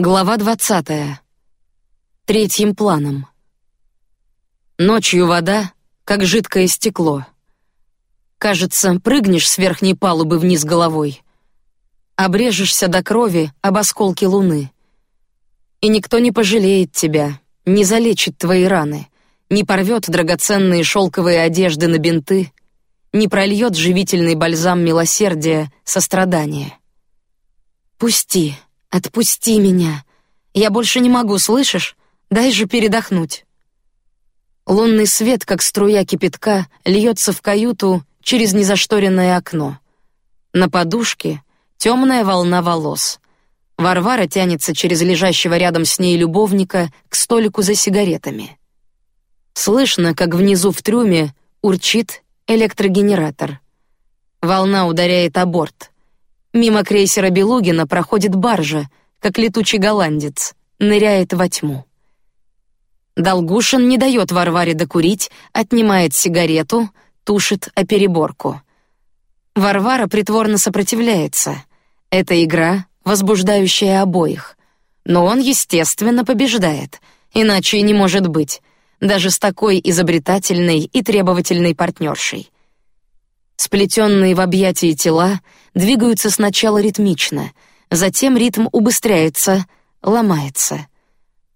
Глава двадцатая. Третьим планом. Ночью вода, как жидкое стекло. Кажется, прыгнешь с верхней палубы вниз головой, обрежешься до крови об осколки луны, и никто не пожалеет тебя, не залечит твои раны, не порвет драгоценные шелковые одежды на бинты, не прольет живительный бальзам милосердия, сострадания. Пусти. Отпусти меня. Я больше не могу, слышишь? Дай же передохнуть. Лунный свет, как струя кипятка, льется в каюту через незашторенное окно. На подушке темная волна волос. Варвара тянется через лежащего рядом с ней любовника к столику за сигаретами. Слышно, как внизу в трюме урчит электрогенератор. Волна ударяет о борт. Мимо крейсера Белугина проходит баржа, как летучий голландец, ныряет во тьму. Долгушин не дает Варваре докурить, отнимает сигарету, тушит о переборку. Варвара притворно сопротивляется. Это игра, возбуждающая обоих. Но он, естественно, побеждает, иначе и не может быть, даже с такой изобретательной и требовательной партнершей. Сплетенные в объятии тела двигаются сначала ритмично, затем ритм убыстряется, ломается.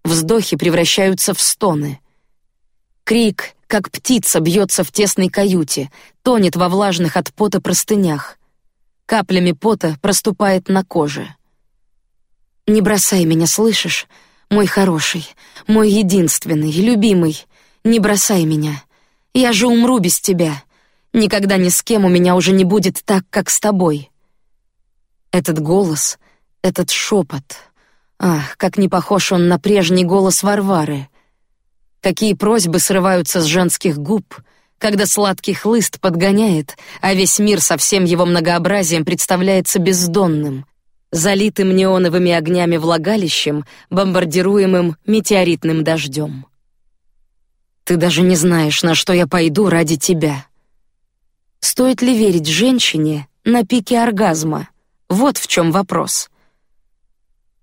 Вздохи превращаются в стоны. Крик, как птица, бьется в тесной каюте, тонет во влажных от пота простынях. Каплями пота проступает на коже. Не бросай меня, слышишь, мой хороший, мой единственный, любимый. Не бросай меня. Я же умру без тебя. Никогда ни с кем у меня уже не будет так, как с тобой. Этот голос, этот шепот. Ах, как не похож он на прежний голос Варвары. Какие просьбы срываются с женских губ, когда сладкий хлыст подгоняет, а весь мир со всем его многообразием представляется бездонным, залитым неоновыми огнями влагалищем, бомбардируемым метеоритным дождем. Ты даже не знаешь, на что я пойду ради тебя. Стоит ли верить женщине на пике оргазма? Вот в чем вопрос.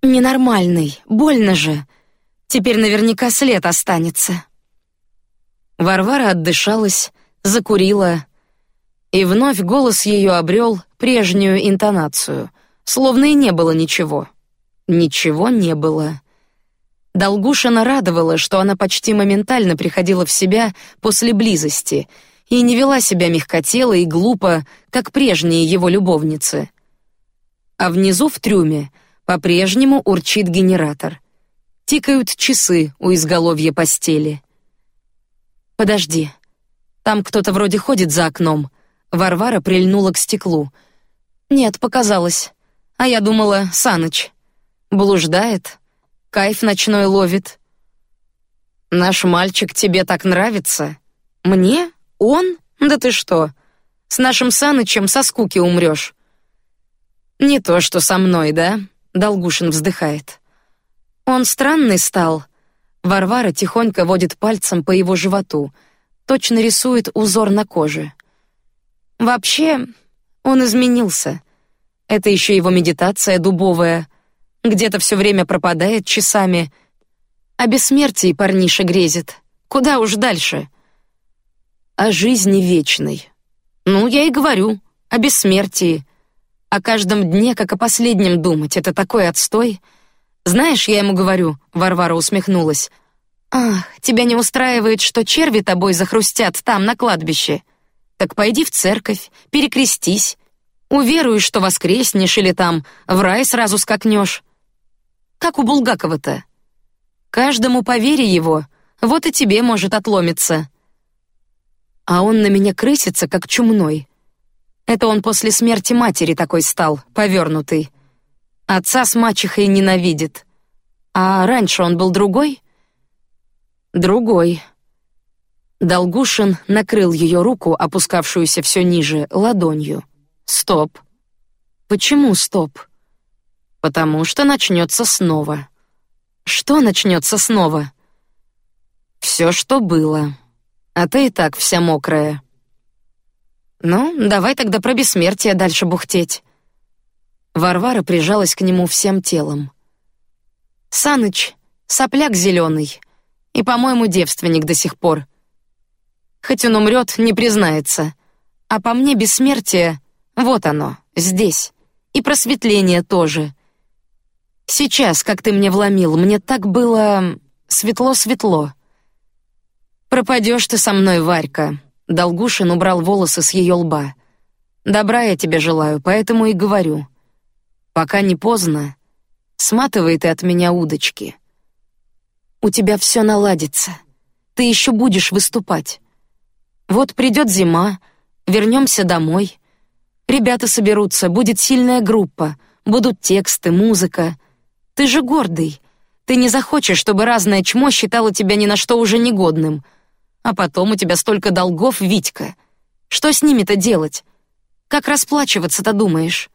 Ненормальный, больно же. Теперь наверняка след останется. Варвара отдышалась, закурила, и вновь голос ее обрел прежнюю интонацию, словно и не было ничего. Ничего не было. Долгушина радовала, что она почти моментально приходила в себя после близости и не вела себя мягкотело и глупо, как прежние его любовницы. А внизу в трюме по-прежнему урчит генератор. Тикают часы у изголовья постели. Подожди, там кто-то вроде ходит за окном. Варвара прильнула к стеклу. Нет, показалось. А я думала, Саныч блуждает, кайф ночной ловит. Наш мальчик тебе так нравится? Мне? Он? Да ты что? С нашим Санычем со скуки умрешь. Не то, что со мной, да? Долгушин вздыхает. Он странный стал. Варвара тихонько водит пальцем по его животу, точно рисует узор на коже. Вообще, он изменился. Это еще его медитация дубовая. Где-то все время пропадает часами. О бессмертии парниша грезит. Куда уж дальше? О жизни вечной. Ну, я и говорю о бессмертии. О каждом дне, как о последнем думать, это такой отстой. Знаешь, я ему говорю, Варвара усмехнулась. Ах, тебя не устраивает, что черви тобой захрустят там на кладбище? Так пойди в церковь, перекрестись, уверуй, что воскреснешь или там в рай сразу скакнешь. Как у Булгакова-то. Каждому по вере его, вот и тебе может отломиться а он на меня крысится, как чумной. Это он после смерти матери такой стал, повернутый. Отца с мачехой ненавидит. А раньше он был другой? Другой. Долгушин накрыл ее руку, опускавшуюся все ниже, ладонью. Стоп. Почему стоп? Потому что начнется снова. Что начнется снова? Все, что было а ты и так вся мокрая. Ну, давай тогда про бессмертие дальше бухтеть. Варвара прижалась к нему всем телом. Саныч — сопляк зеленый и, по-моему, девственник до сих пор. Хоть он умрет, не признается. А по мне бессмертие — вот оно, здесь. И просветление тоже. Сейчас, как ты мне вломил, мне так было светло-светло. Пропадешь ты со мной, Варька. Долгушин убрал волосы с ее лба. Добра я тебе желаю, поэтому и говорю. Пока не поздно, сматывай ты от меня удочки. У тебя все наладится. Ты еще будешь выступать. Вот придет зима, вернемся домой. Ребята соберутся, будет сильная группа, будут тексты, музыка. Ты же гордый. Ты не захочешь, чтобы разное чмо считало тебя ни на что уже негодным. А потом у тебя столько долгов, Витька. Что с ними-то делать? Как расплачиваться-то думаешь?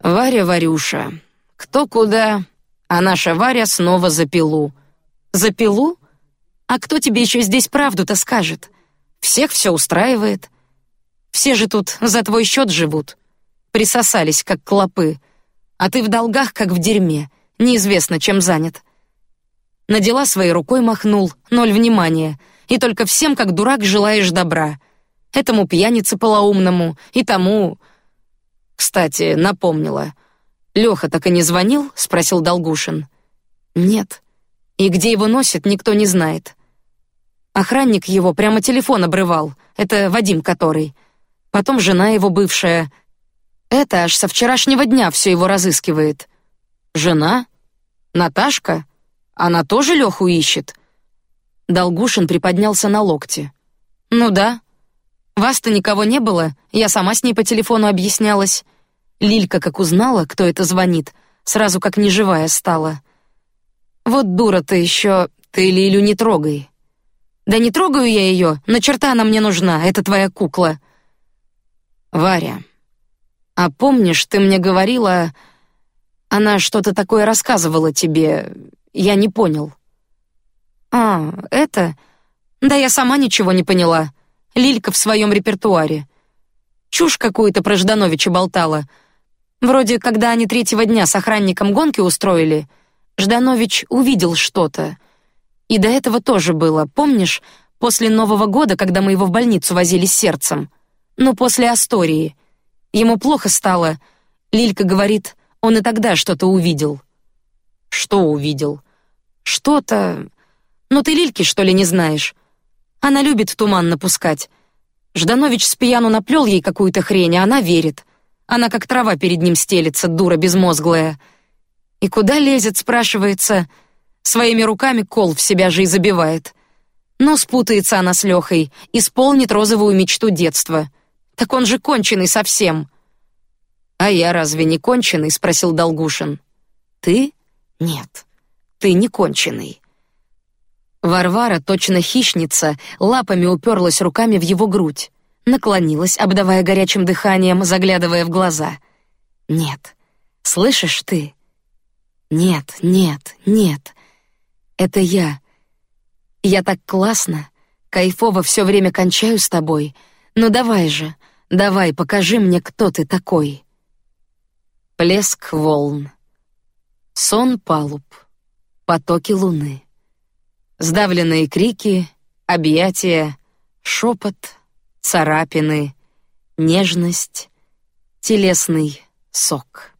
Варя, Варюша, кто куда, а наша Варя снова за пилу. За пилу? А кто тебе еще здесь правду-то скажет? Всех все устраивает. Все же тут за твой счет живут. Присосались, как клопы. А ты в долгах, как в дерьме. Неизвестно, чем занят. На дела своей рукой махнул, ноль внимания. И только всем, как дурак, желаешь добра. Этому пьянице полоумному и тому... Кстати, напомнила. Леха так и не звонил? Спросил Долгушин. Нет. И где его носит, никто не знает. Охранник его прямо телефон обрывал. Это Вадим, который. Потом жена его бывшая. Это аж со вчерашнего дня все его разыскивает. Жена? Наташка? Она тоже Леху ищет? Долгушин приподнялся на локте. Ну да. Вас-то никого не было. Я сама с ней по телефону объяснялась. Лилька, как узнала, кто это звонит, сразу как неживая стала. Вот дура ты еще, ты Лилю не трогай. Да не трогаю я ее, на черта она мне нужна, это твоя кукла. Варя, а помнишь, ты мне говорила, она что-то такое рассказывала тебе, я не понял. А, это? Да я сама ничего не поняла. Лилька в своем репертуаре. Чушь какую-то про Ждановича болтала. Вроде, когда они третьего дня с охранником гонки устроили, Жданович увидел что-то — и до этого тоже было, помнишь, после Нового года, когда мы его в больницу возили с сердцем? Ну, после Астории. Ему плохо стало. Лилька говорит, он и тогда что-то увидел. Что увидел? Что-то... Ну ты Лильки, что ли, не знаешь? Она любит туман напускать. Жданович с пьяну наплел ей какую-то хрень, а она верит. Она как трава перед ним стелется, дура безмозглая. И куда лезет, спрашивается... Своими руками кол в себя же и забивает. Но спутается она с Лехой, исполнит розовую мечту детства. Так он же конченый совсем. А я разве не конченый? спросил Долгушин. Ты? Нет, ты не конченый. Варвара, точно хищница, лапами уперлась руками в его грудь, наклонилась, обдавая горячим дыханием, заглядывая в глаза. Нет, слышишь ты? Нет, нет, нет. Это я. Я так классно, кайфово все время кончаю с тобой. Ну давай же, давай, покажи мне, кто ты такой. Плеск волн, сон палуб, потоки луны, сдавленные крики, объятия, шепот, царапины, нежность, телесный сок.